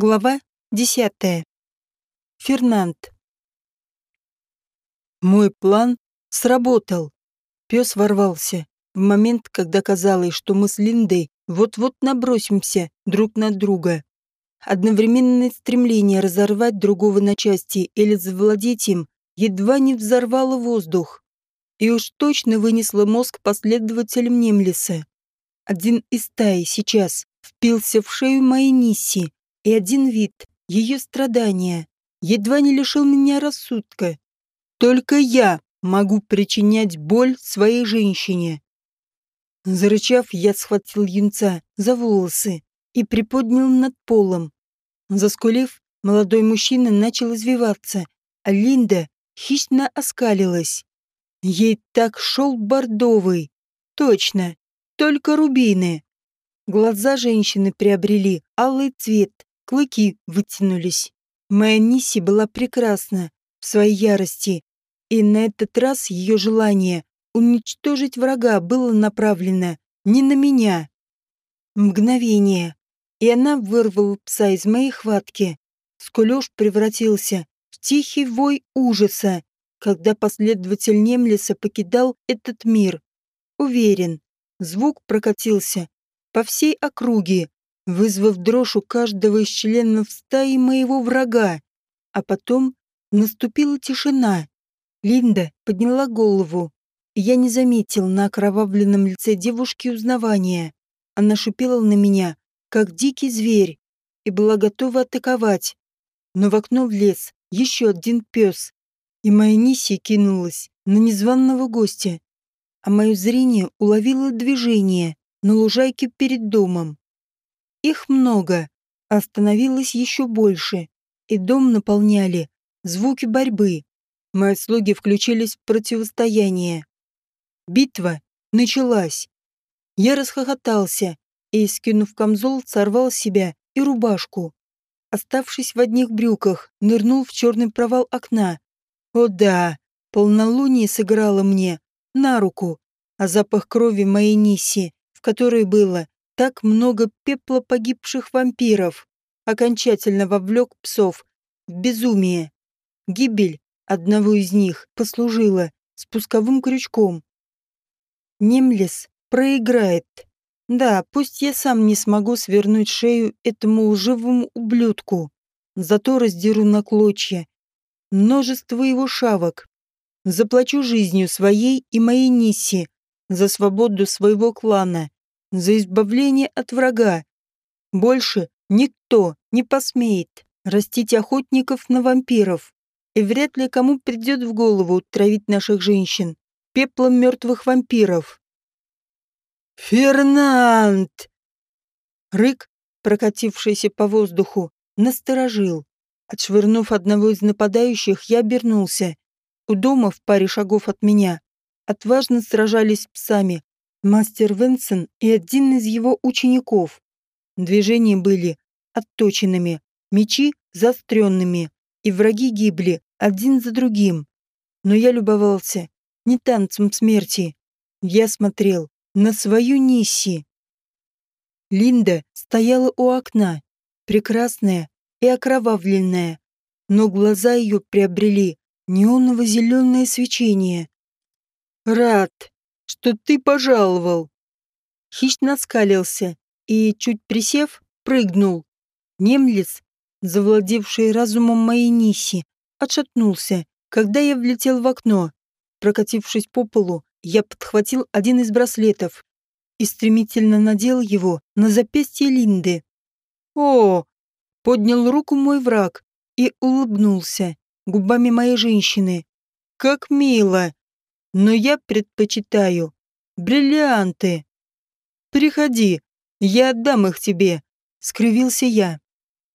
Глава десятая. Фернанд. Мой план сработал. Пес ворвался. В момент, когда казалось, что мы с Линдой вот-вот набросимся друг на друга. Одновременное стремление разорвать другого на части или завладеть им едва не взорвало воздух. И уж точно вынесло мозг последователям Немлиса. Один из стаи сейчас впился в шею моей Нисси, и один вид, ее страдания, едва не лишил меня рассудка. Только я могу причинять боль своей женщине. Зарычав, я схватил юнца за волосы и приподнял над полом. Заскулив, молодой мужчина начал извиваться, а Линда хищно оскалилась. Ей так шел бордовый. Точно, только рубины. Глаза женщины приобрели алый цвет, клыки вытянулись. Моя Ниси была прекрасна в своей ярости, и на этот раз ее желание уничтожить врага было направлено не на меня. Мгновение, и она вырвала пса из моей хватки. Скулёж превратился в тихий вой ужаса, когда последователь Немлиса покидал этот мир. Уверен, звук прокатился по всей округе, вызвав дрожь у каждого из членов стаи моего врага. А потом наступила тишина. Линда подняла голову, я не заметил на окровавленном лице девушки узнавания. Она шипела на меня, как дикий зверь, и была готова атаковать. Но в окно влез еще один пес, и моя Ниси кинулась на незваного гостя, а мое зрение уловило движение на лужайке перед домом. Их много, а становилось еще больше, и дом наполняли звуки борьбы. Мои слуги включились в противостояние. Битва началась. Я расхохотался и, скинув камзол, сорвал себя и рубашку. Оставшись в одних брюках, нырнул в черный провал окна. О да, полнолуние сыграло мне на руку, а запах крови моей Ниси, в которой было так много пепла погибших вампиров окончательно вовлек псов в безумие. Гибель одного из них послужила спусковым крючком. Немлес проиграет. Да, пусть я сам не смогу свернуть шею этому лживому ублюдку, зато раздеру на клочья множество его шавок. Заплачу жизнью своей и моей Нисси за свободу своего клана за избавление от врага. Больше никто не посмеет растить охотников на вампиров. И вряд ли кому придет в голову травить наших женщин пеплом мертвых вампиров. «Фернанд!» Рык, прокатившийся по воздуху, насторожил. Отшвырнув одного из нападающих, я обернулся. У дома в паре шагов от меня отважно сражались псами мастер Венсон и один из его учеников. Движения были отточенными, мечи заостренными, и враги гибли один за другим. Но я любовался не танцем смерти. Я смотрел на свою Нисси. Линда стояла у окна, прекрасная и окровавленная, но глаза ее приобрели неоново-зеленое свечение. «Рад, что ты пожаловал. Хищно скалился и, чуть присев, прыгнул. Немлец, завладевший разумом моей Ниси, отшатнулся, когда я влетел в окно. Прокатившись по полу, я подхватил один из браслетов и стремительно надел его на запястье Линды. «О!» — поднял руку мой враг и улыбнулся губами моей женщины. «Как мило!» Но я предпочитаю бриллианты. Приходи, я отдам их тебе, скривился я.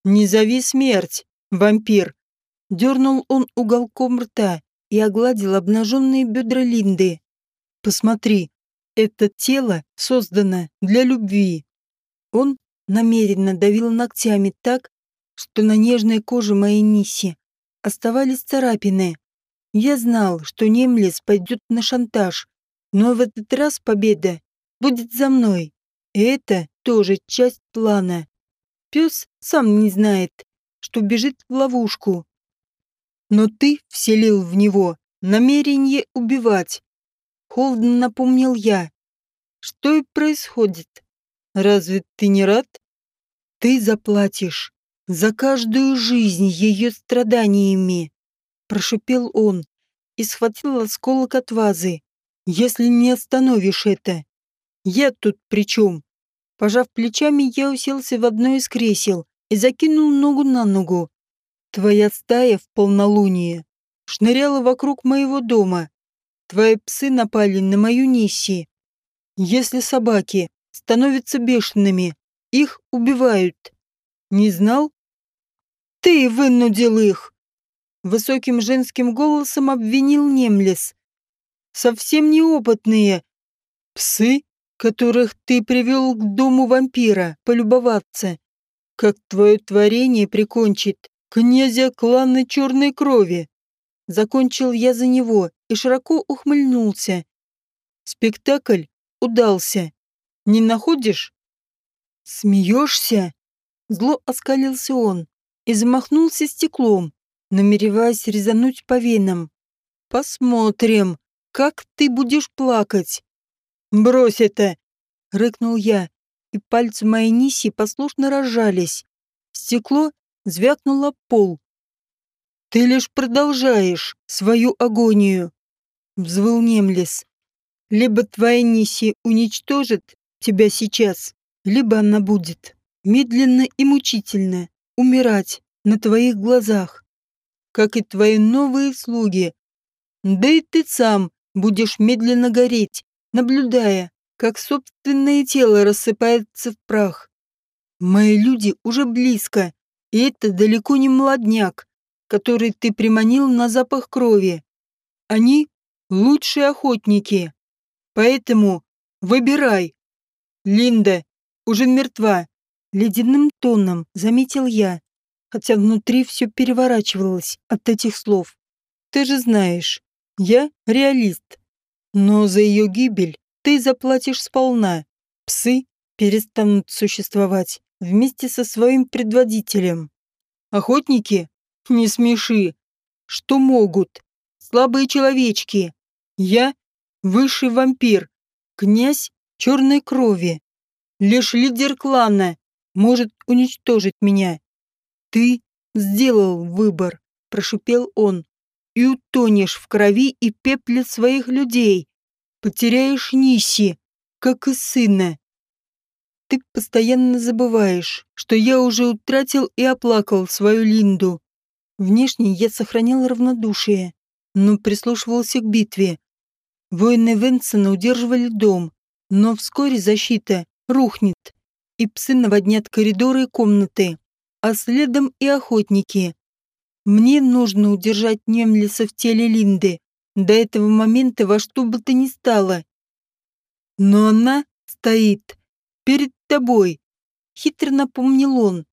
Не зови смерть, вампир. Дернул он уголком рта и огладил обнаженные бедра Линды. Посмотри, это тело создано для любви. Он намеренно давил ногтями так, что на нежной коже моей Ниси оставались царапины. Я знал, что Немлес пойдет на шантаж, но в этот раз победа будет за мной. И это тоже часть плана. Пес сам не знает, что бежит в ловушку. Но ты вселил в него намерение убивать. Холодно напомнил я. Что и происходит. Разве ты не рад? Ты заплатишь за каждую жизнь ее страданиями, прошипел он и схватил осколок от вазы. Если не остановишь это. Я тут при чем? Пожав плечами, я уселся в одно из кресел и закинул ногу на ногу. Твоя стая в полнолуние шныряла вокруг моего дома. Твои псы напали на мою Нисси. Если собаки становятся бешеными, их убивают. Не знал? Ты вынудил их! Высоким женским голосом обвинил Немлес. Совсем неопытные. Псы, которых ты привел к дому вампира, полюбоваться. Как твое творение прикончит князя клана черной крови. Закончил я за него и широко ухмыльнулся. Спектакль удался. Не находишь? Смеешься? Зло оскалился он и замахнулся стеклом, намереваясь резануть по венам. Посмотрим, как ты будешь плакать. Брось это! Рыкнул я, и пальцы моей Ниси послушно разжались. Стекло звякнуло пол. «Ты лишь продолжаешь свою агонию», — взвыл Немлес. «Либо твоя Ниси уничтожит тебя сейчас, либо она будет медленно и мучительно умирать на твоих глазах, как и твои новые слуги. Да и ты сам будешь медленно гореть, наблюдая, как собственное тело рассыпается в прах. Мои люди уже близко, и это далеко не молодняк, который ты приманил на запах крови. Они лучшие охотники. Поэтому выбирай. Линда уже мертва. Ледяным тоном заметил я, хотя внутри все переворачивалось от этих слов. Ты же знаешь, я реалист. Но за ее гибель ты заплатишь сполна. Псы перестанут существовать вместе со своим предводителем. Охотники? Не смеши. Что могут? Слабые человечки. Я высший вампир, князь черной крови. Лишь лидер клана может уничтожить меня. Ты сделал выбор, прошипел он, и утонешь в крови и пепле своих людей. Потеряешь Ниси, как и сына ты постоянно забываешь, что я уже утратил и оплакал свою Линду. Внешне я сохранял равнодушие, но прислушивался к битве. Воины Венсона удерживали дом, но вскоре защита рухнет, и псы наводнят коридоры и комнаты, а следом и охотники. Мне нужно удержать Немлиса в теле Линды до этого момента во что бы то ни стало. Но она стоит перед тобой», — хитро напомнил он.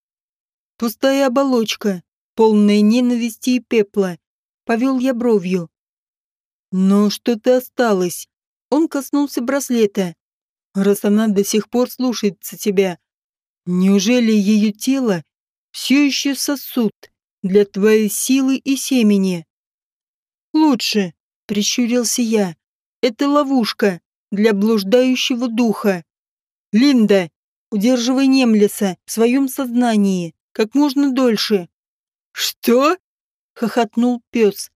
«Пустая оболочка, полная ненависти и пепла», — повел я бровью. «Но что-то осталось». Он коснулся браслета. «Раз она до сих пор слушается тебя, неужели ее тело все еще сосуд для твоей силы и семени?» «Лучше», — прищурился я, — «это ловушка для блуждающего духа. Линда, удерживай Немлеса в своем сознании как можно дольше. «Что?» — хохотнул пес.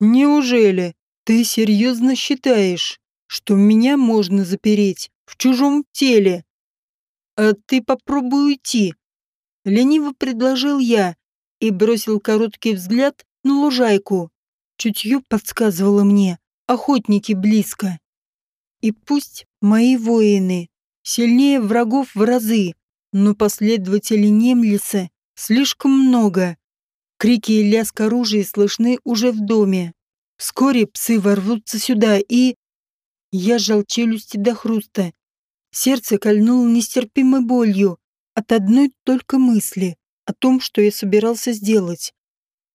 «Неужели ты серьезно считаешь, что меня можно запереть в чужом теле? А ты попробуй уйти!» Лениво предложил я и бросил короткий взгляд на лужайку. Чутье подсказывало мне, охотники близко. И пусть мои воины Сильнее врагов в разы, но последователей Немлиса слишком много. Крики и лязг оружия слышны уже в доме. Вскоре псы ворвутся сюда и... Я сжал челюсти до хруста. Сердце кольнуло нестерпимой болью от одной только мысли о том, что я собирался сделать.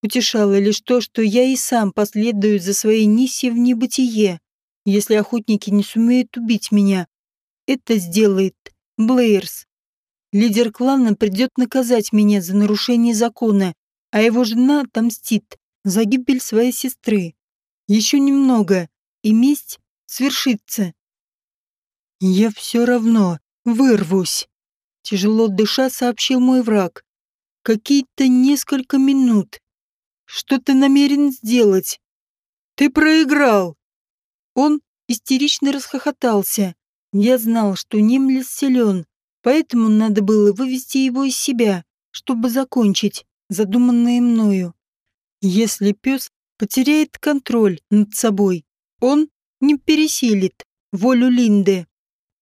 Утешало лишь то, что я и сам последую за своей Ниси в небытие, если охотники не сумеют убить меня это сделает Блейерс. Лидер клана придет наказать меня за нарушение закона, а его жена отомстит за гибель своей сестры. Еще немного, и месть свершится. Я все равно вырвусь. Тяжело дыша, сообщил мой враг. Какие-то несколько минут. Что ты намерен сделать? Ты проиграл. Он истерично расхохотался. Я знал, что Немлес силен, поэтому надо было вывести его из себя, чтобы закончить задуманное мною. Если пес потеряет контроль над собой, он не пересилит волю Линды.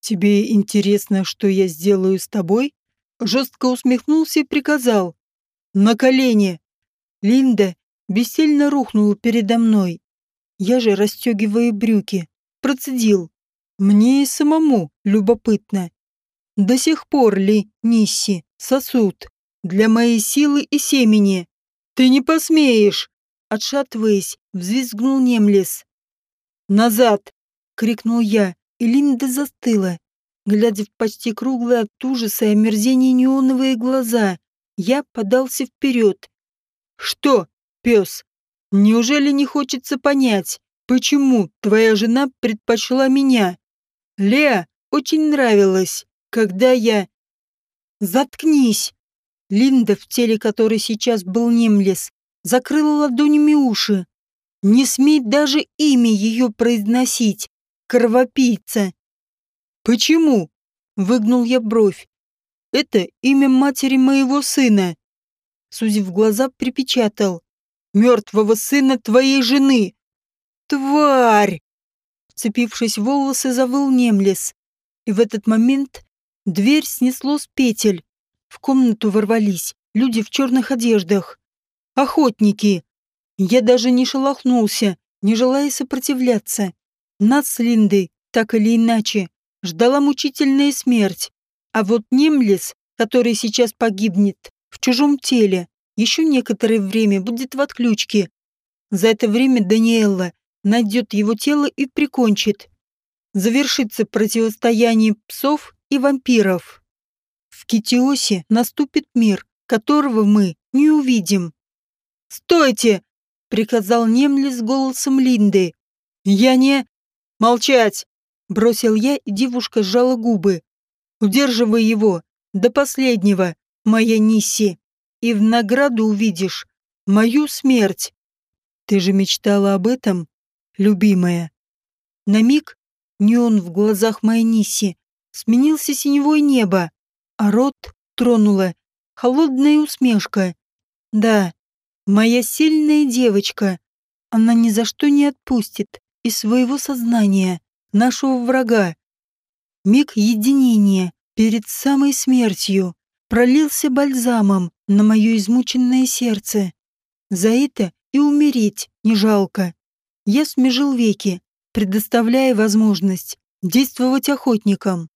«Тебе интересно, что я сделаю с тобой?» Жестко усмехнулся и приказал. «На колени!» Линда бессильно рухнула передо мной. Я же, расстегивая брюки, процедил. Мне и самому любопытно. До сих пор ли Нисси сосуд для моей силы и семени? Ты не посмеешь! Отшатываясь, взвизгнул Немлес. «Назад!» — крикнул я, и Линда застыла. Глядя в почти круглые от ужаса и омерзения неоновые глаза, я подался вперед. «Что, пес, неужели не хочется понять, почему твоя жена предпочла меня?» Леа очень нравилось, когда я... Заткнись! Линда, в теле которой сейчас был Немлес, закрыла ладонями уши. Не смей даже имя ее произносить. Кровопийца. Почему? Выгнул я бровь. Это имя матери моего сына. Сузив глаза, припечатал. Мертвого сына твоей жены. Тварь! Вцепившись в волосы, завыл Немлес. И в этот момент дверь снесло с петель. В комнату ворвались люди в черных одеждах. Охотники. Я даже не шелохнулся, не желая сопротивляться. Нас с Линдой, так или иначе, ждала мучительная смерть. А вот Немлес, который сейчас погибнет в чужом теле, еще некоторое время будет в отключке. За это время Даниэлла найдет его тело и прикончит. Завершится противостояние псов и вампиров. В Китиосе наступит мир, которого мы не увидим. «Стойте!» — приказал Немли с голосом Линды. «Я не...» «Молчать!» — бросил я, и девушка сжала губы. «Удерживай его до последнего, моя Нисси, и в награду увидишь мою смерть». «Ты же мечтала об этом?» любимая. На миг неон в глазах моей Ниси сменился синевой небо, а рот тронула холодная усмешка. Да, моя сильная девочка, она ни за что не отпустит из своего сознания нашего врага. Миг единения перед самой смертью пролился бальзамом на мое измученное сердце. За это и умереть не жалко. Я смежил веки, предоставляя возможность действовать охотникам.